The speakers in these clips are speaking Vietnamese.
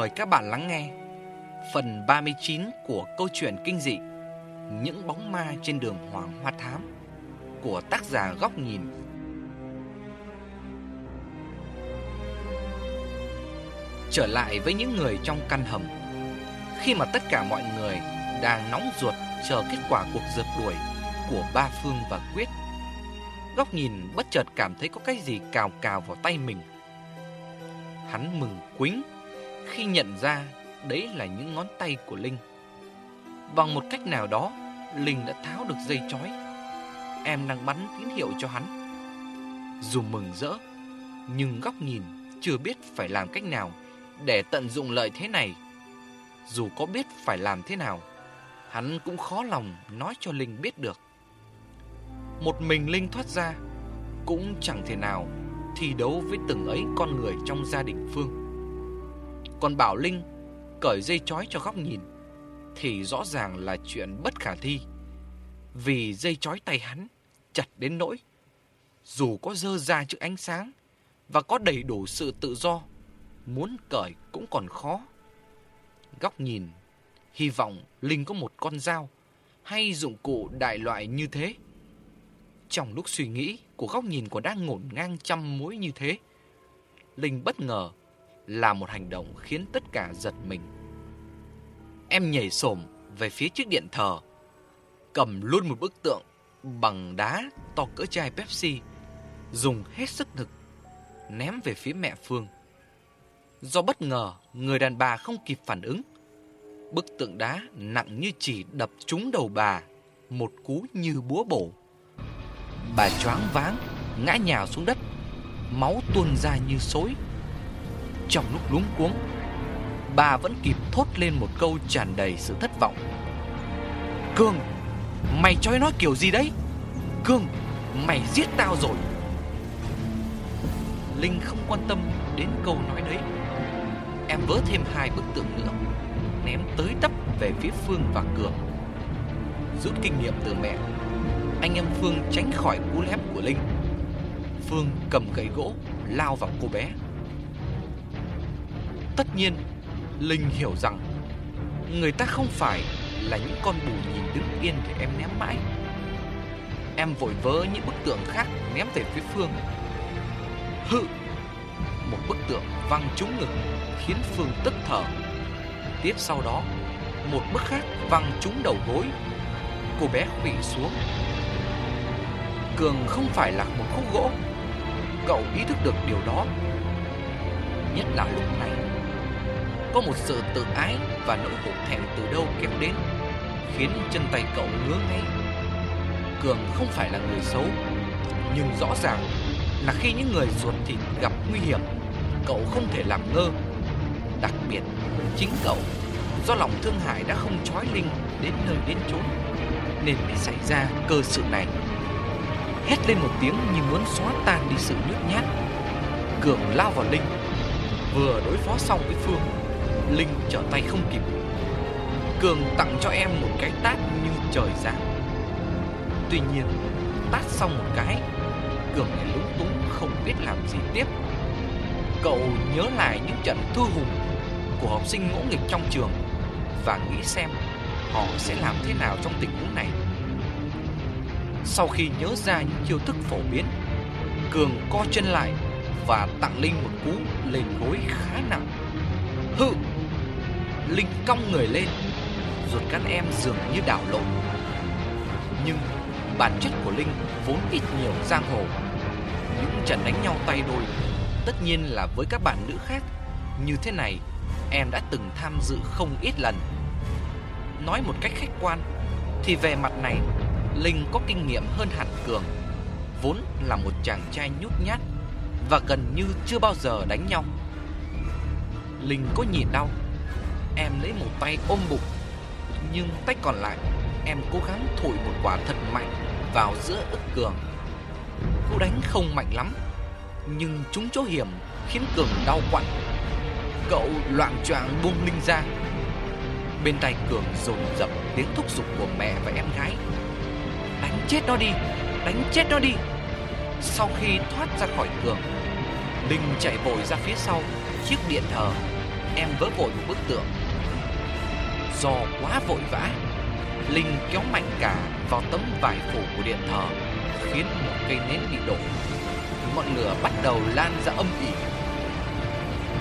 mời các bạn lắng nghe phần 39 của câu chuyện kinh dị Những bóng ma trên đường Hoàng Hoa Thám của tác giả Góc Nhìn. Trở lại với những người trong căn hầm, Khi mà tất cả mọi người đang nóng ruột chờ kết quả cuộc rượt đuổi của Ba Phương và Quyết, Góc nhìn bất chợt cảm thấy có cái gì cào cào vào tay mình Hắn mừng quính khi nhận ra đấy là những ngón tay của Linh. Bằng một cách nào đó, Linh đã tháo được dây chói. Em đang bắn tín hiệu cho hắn. Dù mừng rỡ, nhưng góc nhìn chưa biết phải làm cách nào để tận dụng lợi thế này. Dù có biết phải làm thế nào, hắn cũng khó lòng nói cho Linh biết được. Một mình Linh thoát ra, cũng chẳng thể nào thi đấu với từng ấy con người trong gia đình Phương. Còn bảo Linh cởi dây chói cho góc nhìn thì rõ ràng là chuyện bất khả thi. Vì dây chói tay hắn chặt đến nỗi dù có dơ ra trước ánh sáng và có đầy đủ sự tự do, muốn cởi cũng còn khó. Góc nhìn, hy vọng Linh có một con dao hay dụng cụ đại loại như thế. Trong lúc suy nghĩ của góc nhìn của đang ngổn ngang trăm mối như thế, Linh bất ngờ là một hành động khiến tất cả giật mình. Em nhảy xổm về phía chiếc điện thờ, cầm luôn một bức tượng bằng đá to cỡ chai Pepsi, dùng hết sức lực ném về phía mẹ Phương. Do bất ngờ, người đàn bà không kịp phản ứng. Bức tượng đá nặng như chỉ đập trúng đầu bà, một cú như búa bổ. Bà choáng váng, ngã nhào xuống đất, máu tuôn ra như xối. Trong lúc luống cuống, bà vẫn kịp thốt lên một câu tràn đầy sự thất vọng. Cương, mày cho nó kiểu gì đấy? Cương, mày giết tao rồi. Linh không quan tâm đến câu nói đấy. Em vớ thêm hai bức tượng nữa, ném tới tấp về phía Phương và Cường. Rút kinh nghiệm từ mẹ, anh em Phương tránh khỏi cú lép của Linh. Phương cầm gậy gỗ lao vào cô bé. Tất nhiên, Linh hiểu rằng người ta không phải là những con bù nhìn đứng yên để em ném mãi. Em vội vớ những bức tượng khác ném về phía Phương. Hự! Một bức tượng văng trúng ngực khiến Phương tức thở. Tiếp sau đó, một bức khác văng trúng đầu gối. Cô bé quỵ xuống. Cường không phải là một khúc gỗ. Cậu ý thức được điều đó. Nhất là lúc này có một sự tự ái và nỗi hổ thẹn từ đâu kéo đến, Khiến chân tay cậu ngứa ngay Cường không phải là người xấu, Nhưng rõ ràng là khi những người ruột thịt gặp nguy hiểm, Cậu không thể làm ngơ. Đặc biệt, chính cậu, Do lòng thương hại đã không trói Linh đến nơi đến chốn, Nên mới xảy ra cơ sự này. Hét lên một tiếng như muốn xóa tan đi sự nhút nhát. Cường lao vào Linh, Vừa đối phó xong với Phương Linh trở tay không kịp. Cường tặng cho em một cái tát như trời giáng. Tuy nhiên, Tát xong một cái, Cường lại lúng túng không biết làm gì tiếp. Cậu nhớ lại những trận thư hùng Của học sinh ngỗ nghịch trong trường Và nghĩ xem Họ sẽ làm thế nào trong tình huống này. Sau khi nhớ ra những chiêu thức phổ biến, Cường co chân lại Và tặng Linh một cú lên gối khá nặng. Hự Linh cong người lên, Ruột gan em dường như đảo lộn. Nhưng bản chất của Linh vốn ít nhiều giang hồ. Những trận đánh nhau tay đôi, Tất nhiên là với các bạn nữ khác. Như thế này, Em đã từng tham dự không ít lần. Nói một cách khách quan, Thì về mặt này, Linh có kinh nghiệm hơn hẳn Cường. Vốn là một chàng trai nhút nhát Và gần như chưa bao giờ đánh nhau. Linh có nhìn đau Em lấy một tay ôm bụng. Nhưng tay còn lại, Em cố gắng thổi một quả thật mạnh Vào giữa ức cường Cú đánh không mạnh lắm, Nhưng trúng chỗ hiểm Khiến cường đau quặn. Cậu loạn choạng buông linh ra. Bên tay cường dồn dập tiếng thúc giục của mẹ và em gái. Đánh chết nó đi, Đánh chết nó đi. Sau khi thoát ra khỏi cường Linh chạy vội ra phía sau, Chiếc điện thờ. Em vỡ vội một bức tượng. Do quá vội vã, Linh kéo mạnh cả vào tấm vải phủ của điện thờ, khiến một cây nến bị đổ. Ngọn lửa bắt đầu lan ra âm ỉ.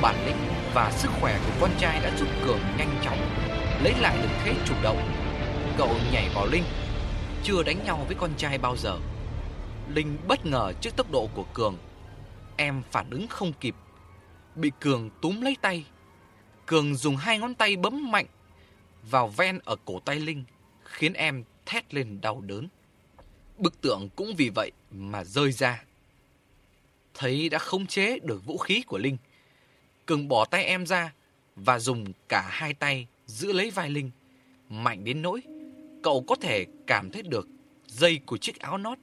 Bản lĩnh và sức khỏe của con trai đã giúp Cường nhanh chóng lấy lại được thế chủ động. Cậu nhảy vào Linh, chưa đánh nhau với con trai bao giờ. Linh bất ngờ trước tốc độ của Cường. Em phản ứng không kịp, bị Cường túm lấy tay. Cường dùng hai ngón tay bấm mạnh vào ven ở cổ tay Linh, khiến em thét lên đau đớn. Bức tượng cũng vì vậy mà rơi ra. Thấy đã khống chế được vũ khí của Linh, Cường bỏ tay em ra và dùng cả hai tay giữ lấy vai Linh. Mạnh đến nỗi cậu có thể cảm thấy được dây của chiếc áo nót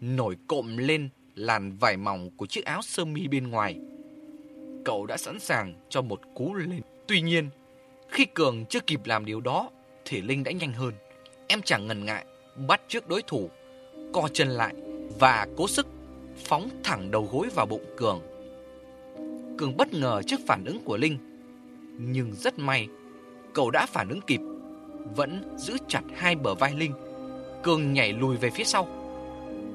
nổi cộm lên làn vải mỏng của chiếc áo sơ mi bên ngoài. Cậu đã sẵn sàng cho một cú lên. Tuy nhiên, khi Cường chưa kịp làm điều đó thì Linh đã nhanh hơn. Em chẳng ngần ngại bắt trước đối thủ, co chân lại và cố sức phóng thẳng đầu gối vào bụng Cường. Cường bất ngờ trước phản ứng của Linh, nhưng rất may cậu đã phản ứng kịp, vẫn giữ chặt hai bờ vai Linh. Cường nhảy lùi về phía sau.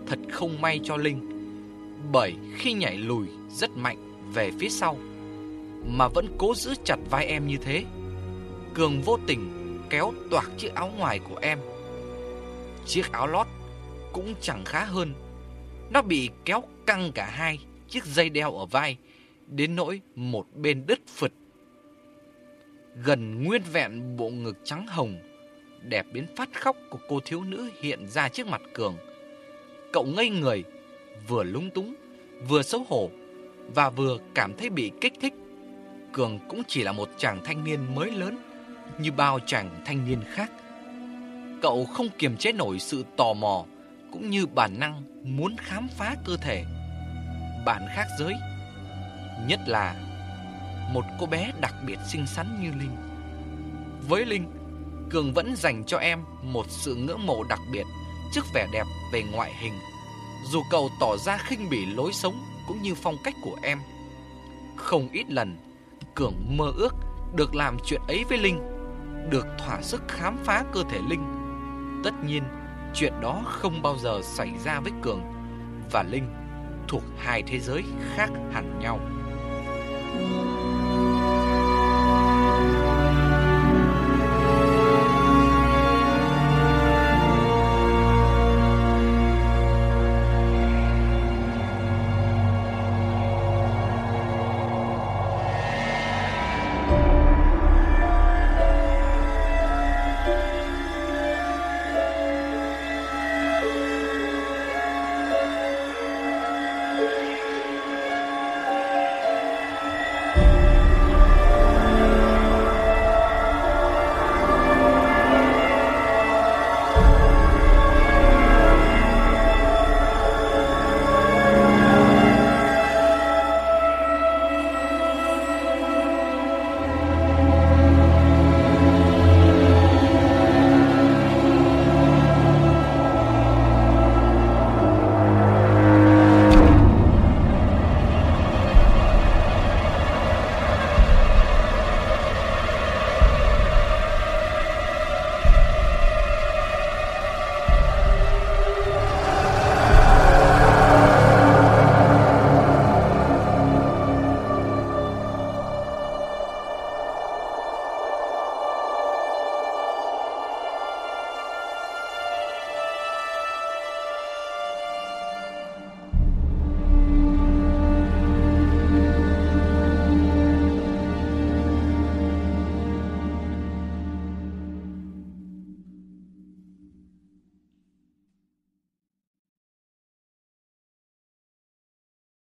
Thật không may cho Linh, bởi khi nhảy lùi rất mạnh về phía sau mà vẫn cố giữ chặt vai em như thế. Cường vô tình kéo toạc chiếc áo ngoài của em. Chiếc áo lót cũng chẳng khá hơn. Nó bị kéo căng cả hai chiếc dây đeo ở vai, đến nỗi một bên đứt phật gần nguyên vẹn bộ ngực trắng hồng, đẹp đến phát khóc của cô thiếu nữ hiện ra trước mặt Cường. Cậu ngây người, vừa lúng túng, vừa xấu hổ và vừa cảm thấy bị kích thích. Cường cũng chỉ là một chàng thanh niên mới lớn như bao chàng thanh niên khác. Cậu không kiềm chế nổi sự tò mò cũng như bản năng muốn khám phá cơ thể. Bạn khác giới, nhất là một cô bé đặc biệt xinh xắn như Linh. Với Linh, Cường vẫn dành cho em một sự ngưỡng mộ đặc biệt trước vẻ đẹp về ngoại hình. Dù cậu tỏ ra khinh bỉ lối sống cũng như phong cách của em. Không ít lần, Cường mơ ước được làm chuyện ấy với Linh, được thỏa sức khám phá cơ thể Linh. Tất nhiên, chuyện đó không bao giờ xảy ra với Cường và Linh thuộc hai thế giới khác hẳn nhau. Thank you.